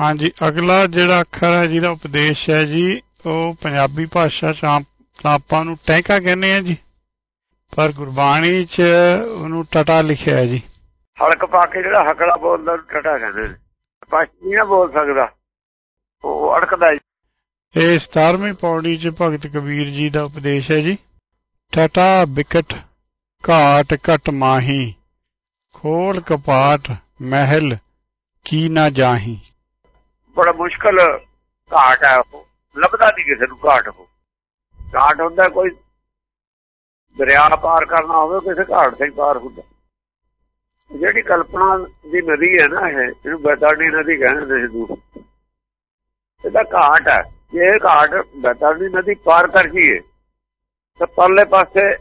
ਹਾਂਜੀ ਅਗਲਾ ਜਿਹੜਾ ਅੱਖਰ ਹੈ ਜਿਹਦਾ ਉਪਦੇਸ਼ ਹੈ ਜੀ ਉਹ ਪੰਜਾਬੀ ਭਾਸ਼ਾ ਚ ਆਪ- ਨੂੰ ਟੈਂਕਾ ਕਹਿੰਦੇ ਆ ਜੀ। ਪਰ ਗੁਰਬਾਣੀ ਚ ਉਹਨੂੰ ਟਟਾ ਲਿਖਿਆ ਹੈ ਜੀ। ਹਲਕ ਪਾ ਕੇ ਜਿਹੜਾ ਹਕਲਾ ਬੋਲਦਾ ਉਹਨੂੰ ਟਟਾ ਕਹਿੰਦੇ ਨੇ। ਨਹੀਂ ਨਾ ਬੋਲ ਸਕਦਾ। ਉਹ ਅੜਕਦਾ ਹੈ। ਇਹ 17ਵੀਂ ਪੌੜੀ ਚ ਭਗਤ ਕਬੀਰ ਜੀ ਦਾ ਉਪਦੇਸ਼ ਹੈ ਜੀ। ਟਟਾ ਬਿਕਟ ਘਾਟ ਘਟ ਮਾਹੀ ਖੋਲ ਕਪਾਟ ਮਹਿਲ ਕੀ ਨਾ ਜਾਹੀ। ਬੜਾ ਮੁਸ਼ਕਲ ਘਾਟ ਹੈ ਉਹ। ਲੱਭਦਾ ਨਹੀਂ ਕਿਸੇ ਨੂੰ ਘਾਟ ਉਹ। ਘਾਟ ਹੁੰਦਾ ਕੋਈ ਦਰਿਆ ਪਾਰ ਕਰਨਾ ਹੋਵੇ, ਕਿਸੇ ਘਾਟ ਤੇ ਹੀ ਪਾਰ ਹੁੰਦਾ। ਜਿਹੜੀ ਕਲਪਨਾ ਦੀ ਨਦੀ ਹੈ ਨਾ ਇਹ, ਇਹਨੂੰ ਬੈਤਾੜੀ ਨਦੀ ਕਹਿੰਦੇ ਨੇ ਹਿੰਦੂ ਇਹਦਾ ਘਾਟ ਹੈ। ਜੇ ਇਹ ਘਾਟ ਬੈਤਾੜੀ ਨਦੀ ਪਾਰ ਕਰ ਜੀਏ ਤਾਂ ਪਰਲੇ ਪਾਸੇ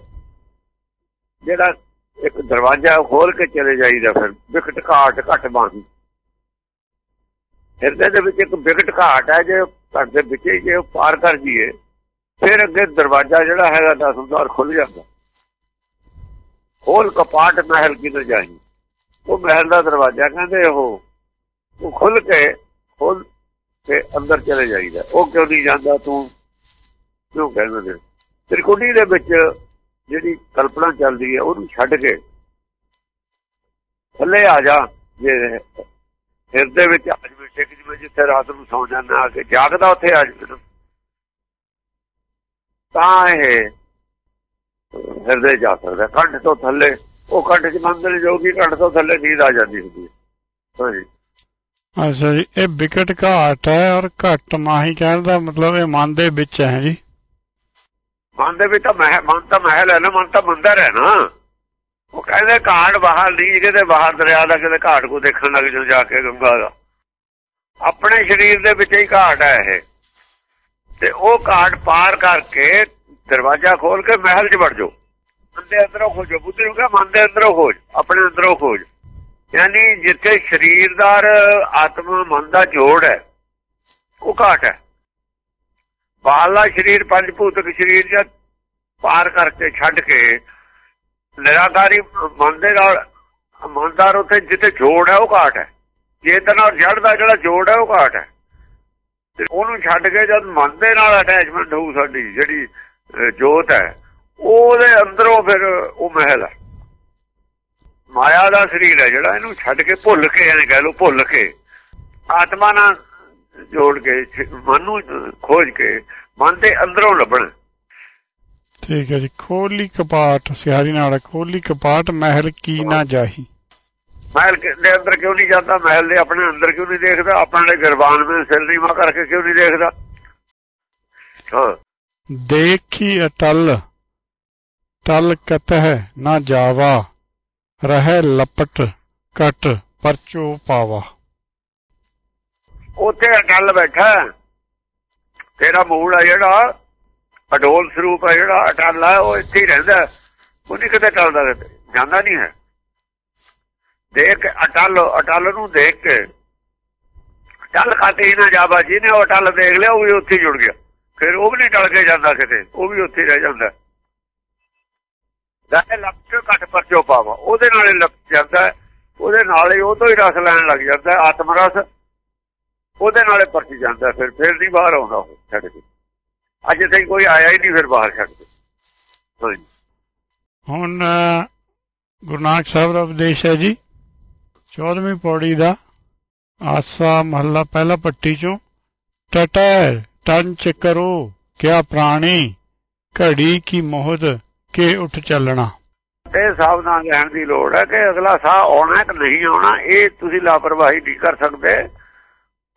ਜਿਹੜਾ ਇੱਕ ਦਰਵਾਜ਼ਾ ਖੋਲ ਕੇ ਚਲੇ ਜਾਈਦਾ ਫਿਰ। ਵਿਕਟ ਘਾਟ ਘਟ ਬਾਹੀ ਹਿਰਦੇ ਦੇ ਵਿੱਚ ਇੱਕ ਵਿਕਟ ਘਾਟ ਹੈ, ਜੇ ਘਰ ਦੇ ਵਿੱਚ ਜੇ ਉਹ ਪਾਰ ਕਰ ਜੀਏ ਫਿਰ ਅੱਗੇ ਦਰਵਾਜ਼ਾ ਜਿਹੜਾ ਹੈਗਾ ਦਸਮਦਾਰ ਖੁੱਲ ਜਾਂਦਾ। ਖੋਲ ਕਪਾਟ ਮਹਿਲ ਕੀ ਜਾਈ ਉਹ ਮਹਿਲ ਦਾ ਦਰਵਾਜ਼ਾ ਕਹਿੰਦੇ ਉਹ ਉਹ ਖੁੱਲ ਕੇ ਖੋਲ ਕੇ ਅੰਦਰ ਚਲੇ ਜਾਈਦਾ। ਉਹ ਕਿਉਂ ਨਹੀਂ ਜਾਂਦਾ ਤੂੰ? ਕਿਉਂ ਕਹਿੰਦੇ ਨੇ? ਤ੍ਰਿਕੁਟੀ ਦੇ ਵਿੱਚ ਜਿਹੜੀ ਕਲਪਨਾ ਚੱਲਦੀ ਹੈ, ਉਹਨੂੰ ਛੱਡ ਕੇ ਥੱਲੇ ਆ ਜਾ, ਜੇ ਹਿਰਦੇ ਵਿੱਚ ਅੱਜ ਵੀ ਟਿਕ ਜਿਵੇਂ ਜਿੱਥੇ ਰਾਤ ਨੂੰ ਸੌ ਜਾਂਦਾ ਆ ਕੇ ਜਾਗਦਾ ਉੱਥੇ ਆ ਜਾਵੇ ਤਾਂ ਇਹ ਹਿਰਦੇ ਜਾ ਸਕਦਾ ਕੰਠ ਤੋਂ ਥੱਲੇ ਉਹ ਕੰਠ ਚ ਮੰਦਰ ਜੋਗੀ ਕੰਠ ਤੋਂ ਥੱਲੇ ਨੀਂਦ ਆ ਜਾਂਦੀ ਹੁੰਦੀ ਹੈ। ਹਾਂਜੀ। ਅੱਛਾ ਜੀ ਇਹ ਵਿਕਟ ਘਾਟ ਹੈ ਔਰ ਘਟ ਮਾਹੀ ਕਹਿਣ ਦਾ ਮਤਲਬ ਇਹ ਮਨ ਦੇ ਵਿੱਚ ਹੈ ਜੀ। ਮਨ ਦੇ ਵਿੱਚ ਤਾਂ ਮਹਿ ਮਨ ਤਾਂ ਮਹਿਲ ਹੈ ਨਾ ਮਨ ਤਾਂ ਮੰਦਰ ਹੈ ਨਾ। ਉਹ ਕਹਿੰਦੇ ਘਾਟ ਬਾਹਰ ਨਹੀਂ ਕਿਤੇ ਬਾਹਰ ਦਰਿਆ ਦਾ ਕਿਤੇ ਘਾਟ ਕੋ ਦੇਖਣ ਲੱਗ ਜਾ ਕੇ ਗੰਗਾ ਦਾ। ਆਪਣੇ ਸਰੀਰ ਦੇ ਵਿੱਚ ਹੀ ਘਾਟ ਹੈ ਇਹ। ਤੇ ਉਹ ਘਾਟ ਪਾਰ ਕਰਕੇ ਦਰਵਾਜ਼ਾ ਖੋਲ ਕੇ ਮਹਿਲ 'ਚ ਵੜ ਜਾਓ। ਮਨ ਦੇ ਅੰਦਰੋਂ ਖੋਜੋ। ਬੁੱਧੀ ਨੂੰ ਕਹਾਂ ਮਨ ਦੇ ਅੰਦਰੋਂ ਖੋਜ, ਆਪਣੇ ਅੰਦਰੋਂ ਖੋਜ। ਯਾਨੀ ਜਿੱਥੇ ਸਰੀਰਦਾਰ, ਆਤਮਾ, ਮਨ ਦਾ ਜੋੜ ਹੈ, ਉਹ ਘਾਟ ਹੈ। ਬਾਹਲਾ ਸਰੀਰ ਪੰਜ ਭੂਤਕ ਸਰੀਰ ਜਦ ਪਾਰ ਕਰਕੇ ਛੱਡ ਕੇ ਨਿਰਾਕਾਰੀ, ਮਨ ਦੇ ਨਾਲ ਮਨਦਾਰ ਉੱਤੇ ਜਿੱਥੇ ਜੋੜ ਹੈ, ਉਹ ਘਾਟ ਹੈ। ਚੇਤਨ ਔਰ ਜੜ ਦਾ ਜਿਹੜਾ ਜੋੜ ਹੈ ਉਹ ਘਾਟ ਹੈ। ਤੇ ਉਹਨੂੰ ਛੱਡ ਕੇ ਜਦ ਮਨ ਦੇ ਨਾਲ ਅਟੈਚਮੈਂਟ ਹੋਊ ਸਾਡੀ, ਜਿਹੜੀ ਜੋਤ ਹੈ, ਉਹਦੇ ਅੰਦਰੋਂ ਫਿਰ ਉਹ ਮਹਿਲ ਹੈ। ਮਾਇਆ ਦਾ ਸਰੀਰ ਹੈ ਜਿਹੜਾ, ਇਹਨੂੰ ਛੱਡ ਕੇ ਭੁੱਲ ਕੇ, ਇਹਨੇ ਕਹਿ ਲੋ ਭੁੱਲ ਕੇ, ਆਤਮਾ ਨਾਲ ਜੋੜ ਕੇ ਮਨ ਨੂੰ ਖੋਜ ਕੇ, ਮਨ ਦੇ ਅੰਦਰੋਂ ਲੱਭਣ। ਠੀਕ ਹੈ ਜੀ, ਖੋਲੀ ਕਪਾਟ ਸਿਆਰੀ ਨਾਲ ਖੋਲੀ ਕਪਾਟ, ਮਹਿਲ ਕੀ ਨਾ ਜਾਹੀ। ਮਹਿਲ ਦੇ ਅੰਦਰ ਕਿਉਂ ਨਹੀਂ ਜਾਂਦਾ? ਮਹਿਲ ਦੇ ਆਪਣੇ ਅੰਦਰ ਕਿਉਂ ਨਹੀਂ ਦੇਖਦਾ? ਆਪਣੇ ਗਰਬਾਨ ਵਿੱਚ ਸਿਰ ਨੀਵਾ ਕਰਕੇ ਕਿਉਂ ਨਹੀਂ ਦੇਖਦਾ? ਹਾਂ। ਦੇਖੀ ਅਟਲ ਤਲ ਕਤਹਿ ਨਾ ਜਾਵਾ ਰਹਿ ਲਪਟ ਕਟ ਪਰਚੋ ਪਾਵਾ। ਉੱਥੇ ਅਟਲ ਬੈਠਾ। ਤੇਰਾ ਮੂਲ ਹੈ ਜਿਹੜਾ ਅਡੋਲ ਸਰੂਪ ਹੈ ਜਿਹੜਾ ਅਟਲ ਹੈ ਉਹ ਇੱਥੇ ਹੀ ਰਹਿੰਦਾ। ਉਹ ਨਹੀਂ ਕਿਤੇ ਟਲਦਾ ਜਾਂਦਾ ਨਹੀਂ ਹੈ। ਦੇਖ ਅਟਲ ਅਟਲ ਨੂੰ ਦੇਖ ਕੇ ਟਲ ਖਾਤੇ ਹੀ ਨਾ ਜਾਵਾ ਜਿਹਨੇ ਉਹ ਅਟਲ ਦੇਖ ਲਿਆ, ਉਹ ਵੀ ਉੱਥੇ ਜੁੜ ਗਿਆ। ਫਿਰ ਉਹ ਵੀ ਨਹੀਂ ਟਲ ਕੇ ਜਾਂਦਾ ਕਿਤੇ, ਉਹ ਵੀ ਉੱਥੇ ਹੀ ਰਹਿ ਜਾਂਦਾ। ਦਾਇ ਲੱਗ ਘੱਟ ਪਰਚੋ ਪਾਵਾ, ਉਹਦੇ ਨਾਲ ਹੀ ਲੱਗ ਜਾਂਦਾ, ਉਹਦੇ ਨਾਲ ਹੀ ਉਹ ਤੋਂ ਹੀ ਰਸ ਲੈਣ ਲੱਗ ਜਾਂਦਾ ਆਤਮ ਰਸ ਉਹਦੇ ਨਾਲੇ ਪਰਚੀ ਜਾਂਦਾ, ਫਿਰ ਫਿਰ ਨਹੀਂ ਬਾਹਰ ਆਉਂਦਾ ਉਹ, ਛੱਡ ਕੇ। ਅੱਜ ਤਾਈਂ ਕੋਈ ਆਇਆ ਹੀ ਨਹੀਂ, ਫਿਰ ਬਾਹਰ ਛੱਡ ਕੇ। ਹੁਣ ਗੁਰੂ ਨਾਨਕ ਸਾਹਿਬ ਦਾ ਉਪਦੇਸ਼ ਹੈ ਜੀ 14ਵੀਂ ਪੌੜੀ ਦਾ ਆਸਾ ਮਹੱਲਾ ਪਹਿਲਾ ਪੱਟੀ ਚੋਂ ਟਟੈ ਟੰਚ ਕਰੋ ਕਿਆ ਪ੍ਰਾਣੀ ਘੜੀ ਕੀ ਮੋਹਦ ਕੇ ਉੱਠ ਚੱਲਣਾ। ਤੇ ਸਾਵਧਾਨ ਰਹਿਣ ਦੀ ਲੋੜ ਹੈ ਕਿ ਅਗਲਾ ਸਾਹ ਆਉਣਾ ਹੈ ਕਿ ਨਹੀਂ ਆਉਣਾ ਇਹ ਤੁਸੀਂ ਲਾਪਰਵਾਹੀ ਨਹੀਂ ਕਰ ਸਕਦੇ।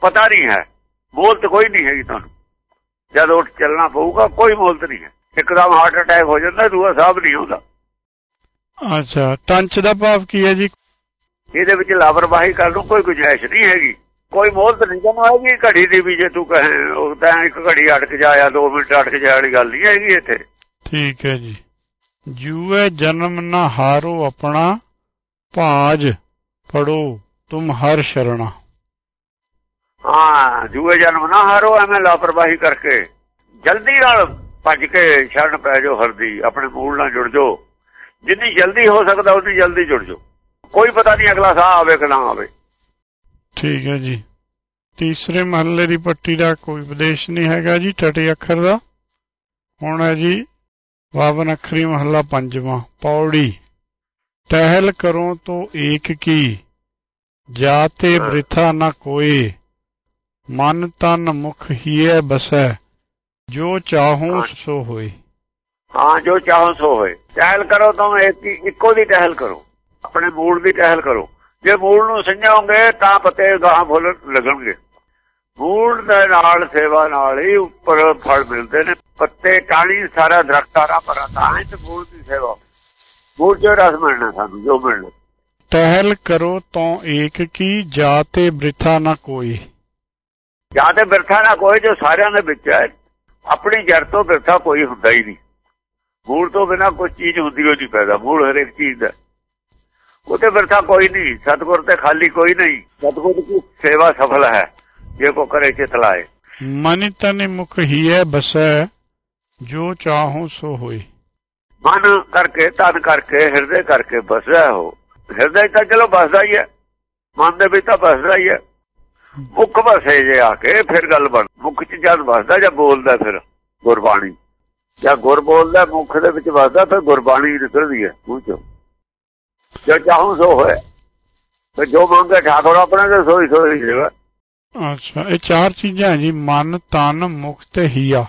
ਪਤਾ ਨਹੀਂ ਹੈ ਮੋਲਤ ਕੋਈ ਨਹੀਂ ਹੈਗੀ ਤੁਹਾਨੂੰ। ਜਦ ਉੱਠ ਚੱਲਣਾ ਪਊਗਾ ਕੋਈ ਮੋਲਤ ਨਹੀਂ ਹੈ। ਇੱਕਦਮ ਹਾਰਟ ਅਟੈਕ ਹੋ ਜਾਂਦਾ ਦੂਆ ਸਾਹਬ ਨਹੀਂ ਹੁੰਦਾ ਅੱਛਾ ਟੰਚ ਦਾ ਭਾਵ ਕੀ ਹੈ ਜੀ? ਇਹਦੇ ਵਿੱਚ ਲਾਪਰਵਾਹੀ ਕਰਨ ਨੂੰ ਕੋਈ ਗੁੰਜਾਇਸ਼ ਨਹੀਂ ਹੈਗੀ। ਕੋਈ ਮੋਲਤ ਨਹੀਂ ਜਮਾ ਹੈਗੀ ਘੜੀ ਦੀ ਵੀ ਜੇ ਤੂੰ ਕਹੇ ਉਹ ਤਾਂ ਇੱਕ ਘੜੀ ਅਟਕ ਜਾਇਆ 2 ਮਿੰਟ ਅਟਕ ਜਾਇਆ ਵਾਲੀ ਗੱਲ ਨਹੀਂ ਹੈਗੀ ਇੱਥੇ। ਠੀਕ ਹੈ ਜੀ। ਜੂਏ ਜਨਮ ਨਾ ਹਾਰੋ ਆਪਣਾ ਭਾਜ ਪੜੋ ਤੁਮ ਹਰ ਸ਼ਰਣਾ। ਹਾਂ ਜੂਏ ਜਨਮ ਨਾ ਹਾਰੋ ਐਵੇਂ ਲਾਪਰਵਾਹੀ ਕਰਕੇ। ਜਲਦੀ ਨਾਲ ਭੱਜ ਕੇ ਸ਼ਰਨ ਪੈ ਜਾਓ ਹਰਦੀ ਆਪਣੇ ਮੂਲ ਨਾਲ ਜੁੜ ਜਾਓ। ਜਿੰਨੀ ਜਲਦੀ ਹੋ ਸਕਦਾ ਉਨੀ ਜਲਦੀ ਜੁੜ ਜਾਓ। ਕੋਈ ਪਤਾ ਨਹੀਂ ਅਗਲਾ ਸਾਹ ਆਵੇ ਕਿ ਨਾ ਆਵੇ। ਠੀਕ ਹੈ ਜੀ। ਤੀਸਰੇ ਮਹੱਲੇ ਦੀ ਪੱਟੀ ਦਾ ਕੋਈ ਉਪਦੇਸ਼ ਨਹੀਂ ਹੈਗਾ ਜੀ ਟਟੇ ਅੱਖਰ ਦਾ। ਹੁਣ ਹੈ ਜੀ ਬਾਵਨ ਅੱਖਰੀ ਮਹੱਲਾ ਪੰਜਵਾਂ ਪੌੜੀ। ਟਹਿਲ ਕਰੋ ਤੋ ਏਕ ਕੀ ਜਾਤੇ ਬ੍ਰਿਥਾ ਨ ਕੋਏ। ਮਨ ਤਨ ਮੁਖ ਹੀਏ ਬਸੈ ਜੋ ਚਾਹੂੰ ਸੋ ਹੋਏ। ਹਾਂ ਜੋ ਚਾਹੋ ਸੋ ਹੋਏ। ਟਹਿਲ ਕਰੋ ਤਾਂ ਇੱਕੋ ਦੀ ਟਹਿਲ ਕਰੋ। ਆਪਣੇ ਮੂਲ ਦੀ ਟਹਿਲ ਕਰੋ। ਜੇ ਮੂਲ ਨੂੰ ਸੰਝਾਓਗੇ ਤਾਂ ਪੱਤੇ ਗਾਹਾਂ ਫੁੱਲ ਲੱਗਣਗੇ। ਮੂਲ ਦੇ ਨਾਲ ਸੇਵਾ ਨਾਲ ਹੀ ਉੱਪਰ ਫਲ ਮਿਲਦੇ ਨੇ। ਪੱਤੇ ਟਾਲੀ ਸਾਰਾ ਦਰਖਤ ਸਾਰਾ ਭਰਾ ਤਾਂ ਹੀ ਤੇ ਮੂਲ ਦੀ ਸੇਵਾ ਮੂਲ ਚ ਰਸ ਮਿਲਣਾ ਸਾਨੂੰ ਜੋ ਮਿਲਣਾ। ਟਹਿਲ ਕਰੋ ਤੋ ਏਕ ਕੀ ਜਾਤੇ ਬ੍ਰਿਥਾ ਨ ਕੋਏ ਜਾਂ ਤੇ ਬਿਰਥਾ ਨਾ ਕੋਈ ਜੋ ਸਾਰਿਆਂ ਦੇ ਵਿੱਚ ਹੈ। ਆਪਣੀ ਜੜ ਤੋਂ ਬਿਰਥਾ ਕੋਈ ਹੁੰਦਾ ਹੀ ਨਹੀਂ। ਮੂਲ ਤੋਂ ਬਿਨਾ ਕੋਈ ਚੀਜ਼ ਹੁੰਦੀ ਹੋ ਨਹੀਂ ਪੈਦਾ। ਮੂਲ ਹਰੇਕ ਚੀਜ਼ ਦਾ। ਉਹ ਤੇ ਬਿਰਥਾ ਕੋਈ ਨਹੀਂ ਸਤਗੁਰ ਤੇ ਖਾਲੀ ਕੋਈ ਨਹੀਂ। ਸਤਗੁਰ ਦੀ ਸੇਵਾ ਸਫਲ ਹੈ ਜੇ ਕੋ ਕਰੇ ਚਿਤ ਲਾਏ। ਮਨ ਤਨ ਮੁਖ ਹੀਏ ਬਸੈ ਜੋ ਚਾਹੂੰ ਸੋ ਹੋਏ। ਮਨ ਕਰਕੇ ਤਨ ਕਰਕੇ ਹਿਰਦੇ ਕਰਕੇ ਬਸਦਾ ਹੋ। ਹਿਰਦੇ ਤਾਂ ਚਲੋ ਬਸਦਾ ਹੀ ਹੈ ਮਨ ਦੇ ਵਿੱਚ ਤਾਂ ਬਸਦਾ ਹੀ ਹੈ। ਮੁੱਖ ਬਸੇ ਜੇ ਆ ਕੇ ਫਿਰ ਗੱਲ ਬਣ ਮੁੱਖ ਚ ਜਦ ਬਸਦਾ ਜਾਂ ਬੋਲਦਾ ਫਿਰ ਗੁਰਬਾਣੀ। ਜਾਂ ਗੁਰ ਬੋਲਦਾ ਮੁੱਖ ਦੇ ਵਿੱਚ ਵਸਦਾ ਫਿਰ ਗੁਰਬਾਣੀ ਨਿਕਲਦੀ ਹੈ ਮੂੰਹ ਚੋਂ। ਜੋ ਚਾਹੂੰ ਸੋ ਹੋਏ। ਤੇ ਜੋ ਮੰਗੇ ਠਾਕੁਰ ਆਪਣੇ ਤੇ ਸੋਈ ਸੋਈ ਜੇਗਾ ਅੱਛਾ ਇਹ ਚਾਰ ਚੀਜ਼ਾਂ ਹੈ ਜੀ ਮਨ ਤਨ ਮੁਖ ਤੇ ਹੀਆ।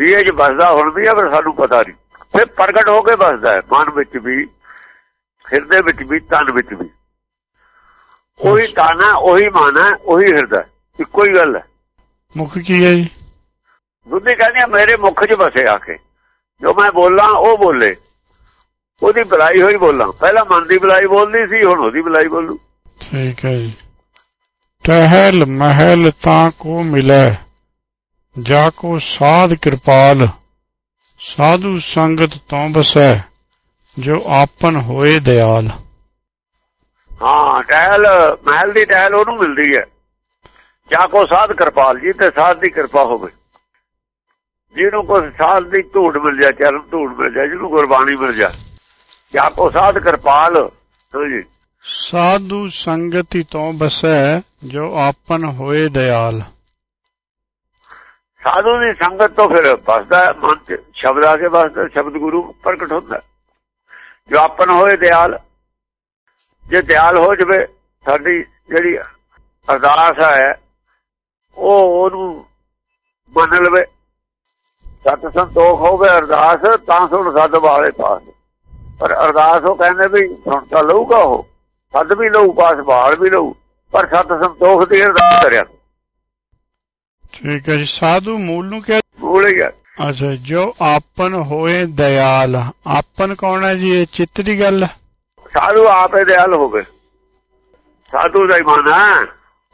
ਇਹ ਜੇ ਬਸਦਾ ਹੁਣ ਵੀ ਆ ਪਰ ਸਾਨੂੰ ਪਤਾ ਨਹੀਂ। ਫਿਰ ਪ੍ਰਗਟ ਹੋ ਕੇ ਬਸਦਾ ਹੈ ਮਨ ਵਿੱਚ ਵੀ ਹਿਰਦੇ ਵਿੱਚ ਵੀ ਤਨ ਵਿੱਚ ਵੀ। ਉਹੀ ਤਨ ਹੈ ਉਹੀ ਮਨ ਹੈ ਉਹੀ ਹਿਰਦਾ। ਇੱਕੋ ਹੀ ਗੱਲ ਹੈ। ਮੁਖ ਕੀ ਹੈ ਜੀ? ਬੁੱਧੀ ਕਹਿੰਦੀ ਮੇਰੇ ਮੁਖ 'ਚ ਬਸੇ ਆ ਕੇ। ਜੋ ਮੈਂ ਬੋਲਾਂ ਉਹ ਬੋਲੇ। ਉਹਦੀ ਬੁਲਾਈ ਹੋਈ ਬੋਲਾਂ। ਪਹਿਲਾਂ ਮਨ ਦੀ ਬੁਲਾਈ ਬੋਲਦੀ ਸੀ ਹੁਣ ਉਹਦੀ ਬੁਲਾਈ ਬੋਲੂ। ਠੀਕ ਹੈ ਜੀ। ਟਹਿਲ ਮਹਿਲ ਤਾਂ ਕੋ ਮਿਲੈ ਜਾ ਕੋ ਸਾਧ ਕਿਰਪਾਲ ਸਾਧੂ ਸੰਗਤ ਤੋਂ ਬਸੈ ਜੋ ਆਪਨ ਹੋਏ ਦਿਆਲ। ਹਾਂ ਟਹਿਲ ਮਹਿਲ ਦੀ ਟਹਿਲ ਉਹਨੂੰ ਮਿਲਦੀ ਹੈ। ਜਾਂ ਕੋ ਸਾਧ ਕਿਰਪਾਲ ਜੀ ਤੇ ਸਾਧ ਦੀ ਕਿਰਪਾ ਹੋਵੇ। ਜਿਹਨੂੰ ਕੋ ਸਾਧ ਦੀ ਧੂੜ ਮਿਲ ਜਾ ਚਰਨ ਧੂੜ ਮਿਲ ਜਾ ਜਿਹਨੂੰ ਗੁਰਬਾਣੀ ਮਿਲ ਜਾ ਜਾਂ ਕੋ ਸਾਧ ਕਿਰਪਾਲ ਜੀ। ਸਾਧੂ ਸੰਗਤੀ ਤੋਂ ਬਸੈ ਜੋ ਆਪਨ ਹੋਏ ਦਿਆਲ। ਸਾਧੂ ਦੀ ਸੰਗਤ ਤੋਂ ਫਿਰ ਬਸਦਾ ਮਨ ਚ ਸ਼ਬਦ ਆ ਕੇ ਬਸਦਾ ਸ਼ਬਦ ਗੁਰੂ ਪ੍ਰਗਟ ਹੁੰਦਾ। ਜੋ ਆਪਨ ਹੋਏ ਦਿਆਲ ਜੇ ਦਿਆਲ ਹੋ ਜਵੇ ਸਾਡੀ ਜਿਹੜੀ ਅਰਦਾਸ ਹੈ ਉਹ ਉਹਨੂੰ ਮੰਨ ਲਵੇ। ਸਤ ਸੰਤੋਖ ਹੋਵੇ ਅਰਦਾਸ ਤਾਂ ਸੁਣ ਸਦ ਵਾਲੇ ਪਾਸ। ਪਰ ਅਰਦਾਸ ਉਹ ਕਹਿੰਦੇ ਵੀ ਸੁਣ ਤਾਂ ਲਊਗਾ ਉਹ। ਸਦ ਵੀ ਲਊ ਪਾਸ ਬਾਲ ਵੀ ਲਊ ਪਰ ਸਤ ਸੰਤੋਖ ਦੀ ਅਰਦਾਸ ਕਰਿਆ। ਠੀਕ ਹੈ ਜੀ ਸਾਧੂ ਮੂਲ ਨੂੰ ਕਿਹਾ ਭੁੱਲ ਗਿਆ ਅੱਛਾ ਜੋ ਆਪਨ ਹੋਏ ਦਿਆਲ ਆਪਨ ਕੌਣ ਹੈ ਜੀ ਇਹ ਚਿੱਤ ਦੀ ਗੱਲ ਸਾਧੂ ਆਪੇ ਦਿਆਲ ਹੋਵੇ। ਸਾਧੂ ਦਾ ਹੀ ਮਨ ਹੈ।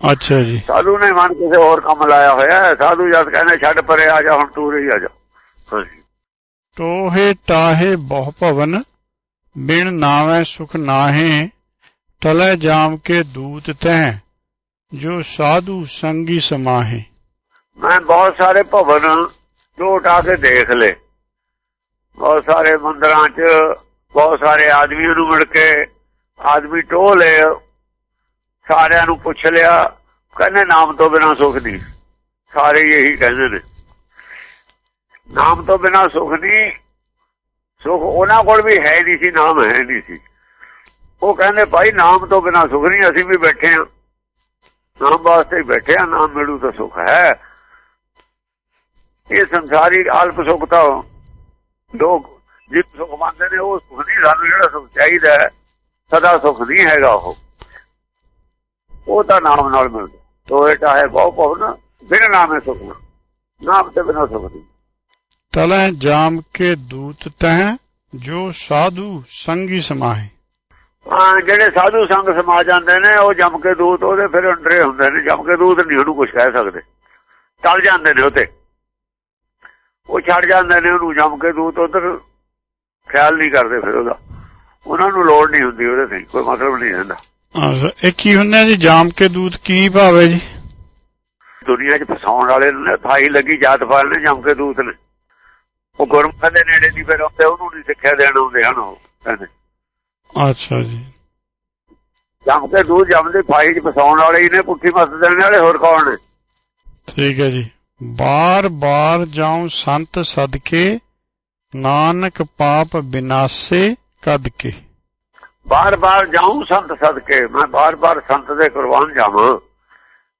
ਅੱਛਾ ਜੀ। ਸਾਧੂ ਨੇ ਮਨ ਕਿਸੇ ਹੋਰ ਕੰਮ ਲਾਇਆ ਹੋਇਆ ਹੈ। ਸਾਧੂ ਜਦ ਕਹਿੰਦੇ ਛੱਡ ਪਰੇ ਆ ਜਾ ਹੁਣ ਤੂੰ ਰਹੀ ਆ ਜਾ। ਟੋਹੇ ਟਾਹੇ ਬਹੁ ਭਵਨ ਬਿਨ ਨਾਵੇਂ ਸੁਖ ਨਾਹੇ, ਤਲੇ ਜਾਮ ਕੇ ਦੂਤ ਤੈ ਜੋ ਸਾਧੂ ਸੰਗੀ ਸਮਾਹੇ। ਮੈਂ ਬਹੁਤ ਸਾਰੇ ਭਵਨ ਝੋਟ ਆ ਕੇ ਦੇਖ ਲਏ। ਬਹੁਤ ਸਾਰੇ ਮੰਦਰਾਂ 'ਚ ਬਹੁਤ ਸਾਰੇ ਆਦਮੀ ਨੂੰ ਮਿਲ ਕੇ ਆਦਮੀ ਟੋਹ ਲਏ, ਸਾਰਿਆਂ ਨੂੰ ਪੁੱਛ ਲਿਆ, ਕਹਿੰਦੇ ਨਾਮ ਤੋਂ ਬਿਨਾ ਸੁਖ ਨਹੀਂ। ਸਾਰੇ ਇਹੀ ਕਹਿੰਦੇ ਨੇ। ਨਾਮ ਤੋਂ ਬਿਨਾ ਸੁਖ ਨਹੀਂ ਸੁਖ, ਉਹਨਾਂ ਕੋਲ ਵੀ ਹੈ ਨਹੀਂ ਸੀ, ਨਾਮ ਹੈ ਨਹੀਂ ਸੀ। ਉਹ ਕਹਿੰਦੇ, ਭਾਈ, ਨਾਮ ਤੋਂ ਬਿਨਾ ਸੁਖ ਨਹੀਂ, ਅਸੀਂ ਵੀ ਬੈਠੇ ਹਾਂ। ਨਾਮ ਵਾਸਤੇ ਬੈਠੇ ਹਾਂ, ਨਾਮ ਮਿਲੂ ਤਾਂ ਸੁਖ ਹੈ। ਇਹ ਸੰਸਾਰੀ ਅਲਪ ਸੁਖ ਤਾਂ ਲੋਕ ਜਿਸ ਸੁਖ ਮੰਨਦੇ ਨੇ, ਉਹ ਸੁਖ ਨਹੀਂ, ਸਾਨੂੰ ਜਿਹੜਾ ਸੁਖ ਚਾਹੀਦਾ ਸਦਾ ਸੁਖ ਨਹੀਂ ਹੈਗਾ ਉਹ। ਉਹ ਤਾਂ ਨਾਮ ਨਾਲ ਮਿਲਦਾ। ਤੋਏ ਟਾਹੇ ਬਹੁ ਭਵਨ ਬਿਨ ਨਾਮੇ ਸੁਖ ਨਾ। ਨਾਮ ਤੇ ਬਿਨਾ ਸੁਖ ਨਹੀਂ। ਤਲੇ ਜਾਮ ਕੇ ਦੂਤ ਤੈ ਜੋ ਸਾਧੂ ਸੰਗੀ ਸਮਾਹੇ। ਹਾਂ ਜਿਹੜੇ ਸਾਧੂ ਸੰਗ ਸਮਾ ਜਾਂਦੇ ਨੇ ਉਹ ਜਮ ਕੇ ਦੂਤ ਉਹਦੇ ਫਿਰ ਅੰਡਰੇ ਹੁੰਦੇ ਨੇ। ਜਮ ਕੇ ਦੂਤ ਨਹੀਂ ਉਹਨੂੰ ਕੁਝ ਕਹਿ ਸਕਦੇ। ਟਲ ਜਾਂਦੇ ਨੇ ਉਹਤੇ ਉਹ ਛੱਡ ਜਾਂਦੇ ਨੇ ਉਹਨੂੰ ਜਮ ਕੇ ਦੂਤ ਉਧਰ ਖਿਆਲ ਨਹੀਂ ਕਰਦੇ ਫਿਰ ਉਹਦਾ। ਉਹਨਾਂ ਨੂੰ ਲੋੜ ਨਹੀਂ ਹੁੰਦੀ ਉਹਦੇ ਤੇ ਕੋਈ ਮਤਲਬ ਨਹੀਂ ਰਹਿੰਦਾ ਇਹ ਕੀ ਹੁੰਦੇ ਜੀ? ਜਾਮ ਕੇ ਦੂਤ ਕੀ ਭਾਵੇ ਜੀ? ਦੁਨੀਆ 'ਚ ਫਸਾਉਣ ਵਾਲੇ ਨੇ ਥਾਈ ਲੱਗੀ ਜਾਤ ਪਾਲ ਨੇ ਜਮ ਕੇ ਦੂਤ ਨੇ। ਉਹ ਗੁਰਮੁਖ ਦੇ ਨੇੜੇ ਨਹੀਂ ਫਿਰ ਆਉਂਦੇ ਉਹਨੂੰ ਨਹੀਂ ਸਿੱਖਿਆ ਦੇਣ ਆਉਂਦੇ ਹਨ ਉਹ ਅੱਛਾ ਜੀ। ਜੰਮ ਕੇ ਦੂਰ ਜੰਮ ਦੀ ਫਾਈ 'ਚ ਫਸਾਉਣ ਵਾਲੇ ਹੀ ਨੇ ਪੁੱਠੀ ਮੱਤ ਦੇਣ ਵਾਲੇ ਹੋਰ ਕੌਣ ਨੇ? ਠੀਕ ਹੈ ਜੀ। ਬਾਰ ਬਾਰ ਜਾਉ ਸੰਤ ਸਦਕੇ ਨਾਨਕ ਪਾਪ ਬਿਨਾਸੇ ਕਦ ਕੇ ਬਾਰ-ਬਾਰ ਜਾਉਂ ਸੰਤ ਸਦਕੇ ਮੈਂ ਬਾਰ-ਬਾਰ ਸੰਤ ਦੇ ਕੁਰਬਾਨ ਜਾਵਾਂ।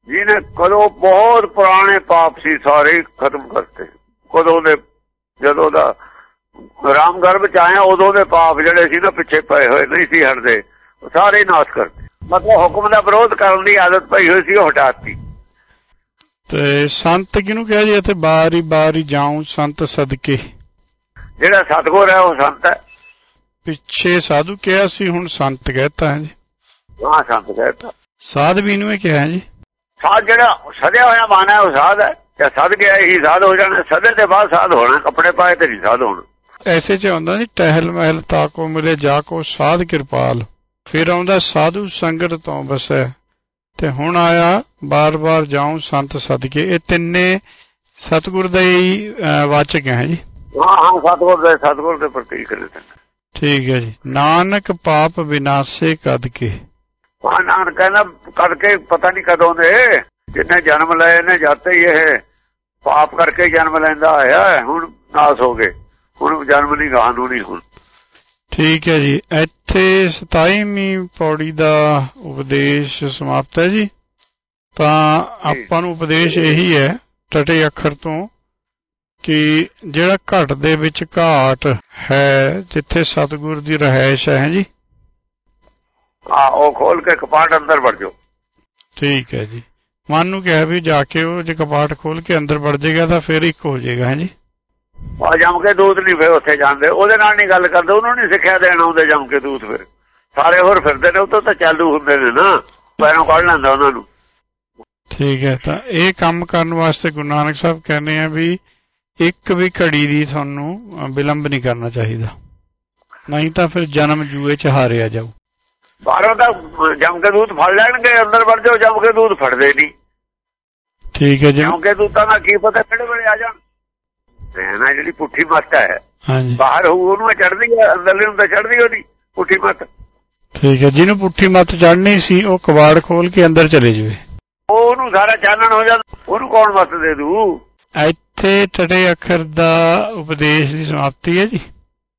ਜਿਹਨੇ ਕਦੋਂ ਬਹੁਤ ਪੁਰਾਣੇ ਪਾਪ ਸੀ ਸਾਰੇ ਖਤਮ ਕਰਤੇ। ਕਦੋਂ ਦੇ ਜਦੋਂ ਦਾ ਰਾਮ ਗਰਭ ਚ ਆਇਆ ਉਦੋਂ ਦੇ ਪਾਪ ਜਿਹੜੇ ਸੀ ਨਾ ਪਿੱਛੇ ਪਏ ਹੋਏ ਨਹੀਂ ਸੀ ਹਟਦੇ। ਸਾਰੇ ਨਾਸ਼ ਕਰਤੇ ਮਤਲਬ ਹੁਕਮ ਦਾ ਵਿਰੋਧ ਕਰਨ ਦੀ ਆਦਤ ਪਈ ਹੋਈ ਸੀ ਉਹ ਹਟਾਤੀ। ਤੇ ਸੰਤ ਕਿਹਨੂੰ ਕਿਹਾ ਜੀ? ਇੱਥੇ ਬਾਰੀ ਬਾਰੀ ਜਾਉ ਸੰਤ ਸਦਕੇ। ਜਿਹੜਾ ਸਤਗੁਰ ਹੈ ਉਹ ਸੰਤ ਹੈ। ਪਿੱਛੇ ਸਾਧੂ ਕਿਹਾ ਸੀ ਹੁਣ ਸੰਤ ਕਹਿਤਾ ਹੈ ਜੀ। ਹਾਂ ਸੰਤ ਕਹਿੰਦਾ ਸਾਧ ਵੀ ਨੂੰ ਇਹ ਕਿਹਾ ਜੀ। ਸਾਧ ਜਿਹੜਾ ਸਦਿਆ ਹੋਇਆ ਮਨ ਹੈ ਉਹ ਸਾਧ ਹੈ। ਤੇ ਸਦ ਗਿਆ ਹੀ ਸਾਧ ਹੋ ਜਾਣਾ ਸਦੇ ਦੇ ਬਾਅਦ ਸਾਧ ਹੋਣਾ ਕੱਪੜੇ ਪਾਏ ਤੇ ਨਹੀਂ ਸਾਧ ਹੋਣਾ। ਐਸੇ ਚ ਆਉਂਦਾ ਜੀ ਟਹਿਲ ਮਹਿਲ ਤਾਕੋ ਮਿਲੇ ਜਾ ਕੋ ਸਾਧ ਕਿਰਪਾਲ। ਫਿਰ ਆਉਂਦਾ ਸਾਧੂ ਸੰਗਤ ਤੋਂ ਬਸੈ ਤੇ ਹੁਣ ਆਇਆ ਬਾਰ-ਬਾਰ ਜਾਉ ਸੰਤ ਸਦਕੇ। ਇਹ ਤਿੰਨੇ ਸਤਿਗੁਰ ਦੇ ਹੀ ਵਾਚਕ ਹੈ ਜੀ। ਹਾਂ ਹਾਂ ਸਤਗੁਰ ਦੇ ਸਤਗੁਰ ਦੇ ਪ੍ਰਤੀਕ ਨੇ ਠੀਕ ਹੈ ਜੀ। ਨਾਨਕ ਪਾਪ ਵਿਨਾਸੇ ਕਦ ਕੇ? ਹਾਂ ਨਾਨਕ ਕਹਿੰਦਾ ਕਰਕੇ ਪਤਾ ਨਹੀਂ ਕਦੋਂ ਦੇ। ਜਿਹਨੇ ਜਨਮ ਲਿਆ ਇਹਨੇ ਜਾਤੇ ਹੀ ਇਹ ਪਾਪ ਕਰਕੇ ਜਨਮ ਲੈਂਦਾ ਆਇਆ ਹੁਣ ਨਾਸ ਹੋ ਗਏ। ਹੁਣ ਜਨਮ ਨਹੀਂ ਗਾਂ ਨੂੰ ਨਹੀਂ ਹੁਣ। ਠੀਕ ਹੈ ਜੀ। ਇੱਥੇ 27ਵੀਂ ਪੌੜੀ ਦਾ ਉਪਦੇਸ਼ ਸਮਾਪਤ ਹੈ ਜੀ। ਤਾਂ ਆਪਾਂ ਨੂੰ ਉਪਦੇਸ਼ ਇਹੀ ਹੈ ਟਟੇ ਅੱਖਰ ਤੋਂ ਕਿ ਜਿਹੜਾ ਘਟ ਦੇ ਵਿੱਚ ਘਾਟ ਹੈ ਜਿੱਥੇ ਸਤਗੁਰ ਦੀ ਰਹਿائش ਹੈ ਜੀ। ਆ ਉਹ ਖੋਲ ਕੇ ਕਪਾਟ ਅੰਦਰ ਵੜ ਜਾਓ। ਠੀਕ ਹੈ ਜੀ। ਮਨ ਨੂੰ ਕਿਹਾ ਵੀ ਜਾ ਕੇ ਉਹ ਜੇ ਕਪਾਟ ਖੋਲ ਕੇ ਅੰਦਰ ਵੜ ਜਾਏਗਾ ਤਾਂ ਫਿਰ ਇੱਕ ਹੋ ਜਾਏਗਾ ਹੈ ਜੀ? ਆ ਜੰਮ ਕੇ ਦੂਤ ਨਹੀਂ ਫੇ ਉੱਥੇ ਜਾਂਦੇ। ਉਹਦੇ ਨਾਲ ਨਹੀਂ ਗੱਲ ਕਰਦੇ ਉਹਨੂੰ ਨਹੀਂ ਸਿੱਖਿਆ ਦੇਣਾ ਉਹਦੇ ਜੰਮ ਕੇ ਦੂਤ ਫਿਰ। ਸਾਰੇ ਹੋਰ ਫਿਰਦੇ ਨੇ ਉਤੋਂ ਤਾਂ ਚਾਲੂ ਹੁੰਦੇ ਨੇ ਨਾ। ਪੈਰੋਂ ਕੱਢ ਲੈਂਦਾ ਉਹਨਾਂ ਨੂੰ। ਠੀਕ ਹੈ ਤਾਂ ਇਹ ਕੰਮ ਕਰਨ ਵਾਸਤੇ ਗੁਰੂ ਨਾਨਕ ਸਾਹਿਬ ਕਹਿੰਦੇ ਆ ਵੀ ਇੱਕ ਵੀ ਘੜੀ ਦੀ ਤੁਹਾਨੂੰ ਵਿਲੰਬ ਨਹੀਂ ਕਰਨਾ ਚਾਹੀਦਾ। ਨਹੀਂ ਤਾਂ ਫਿਰ ਜਨਮ ਜੂਏ ਚ ਹਾਰਿਆ ਜਾਊ। ਬਾਹਰੋਂ ਤਾਂ ਜੰਮ ਕੇ ਦੂਤ ਫੜ ਲੈਣਗੇ ਅੰਦਰ ਵੜ ਜਾਓ ਜੰਮ ਕੇ ਦੂਤ ਫੜਦੇ ਨਹੀਂ। ਠੀਕ ਹੈ ਜੀ। ਕਿਉਂਕਿ ਦੂਤਾਂ ਦਾ ਕੀ ਪਤਾ ਕਿਹੜੇ ਵੇਲੇ ਆ ਜਾਣ। ਨਾ ਜਿਹੜੀ ਪੁੱਠੀ ਮੱਤ ਹੈ। ਬਾਹਰ ਹੋਊ ਉਹਨੂੰ ਚੜਦੀ ਹੈ ਅੰਦਰਲੇ ਨੂੰ ਤਾਂ ਚੜਦੀ ਉਹਦੀ ਪੁੱਠੀ ਮੱਤ। ਠੀਕ ਹੈ ਜਿਹਨੂੰ ਪੁੱਠੀ ਮੱਤ ਚੜਨੀ ਸੀ ਉਹ ਕਬਾੜ ਖੋਲ ਕੇ ਅੰਦਰ ਚਲੇ ਜਾਵੇ। ਉਹ ਉਹਨੂੰ ਸਾਰਾ ਚਾਨਣ ਹੋ ਜਾਂਦਾ ਉਹਨੂੰ ਕੌਣ ਮੱਤ ਦੇ ਦੂ? ਇੱਥੇ ਟਟੇ ਅੱਖਰ ਦਾ ਉਪਦੇਸ਼ ਦੀ ਸਮਾਪਤੀ ਹੈ ਜੀ।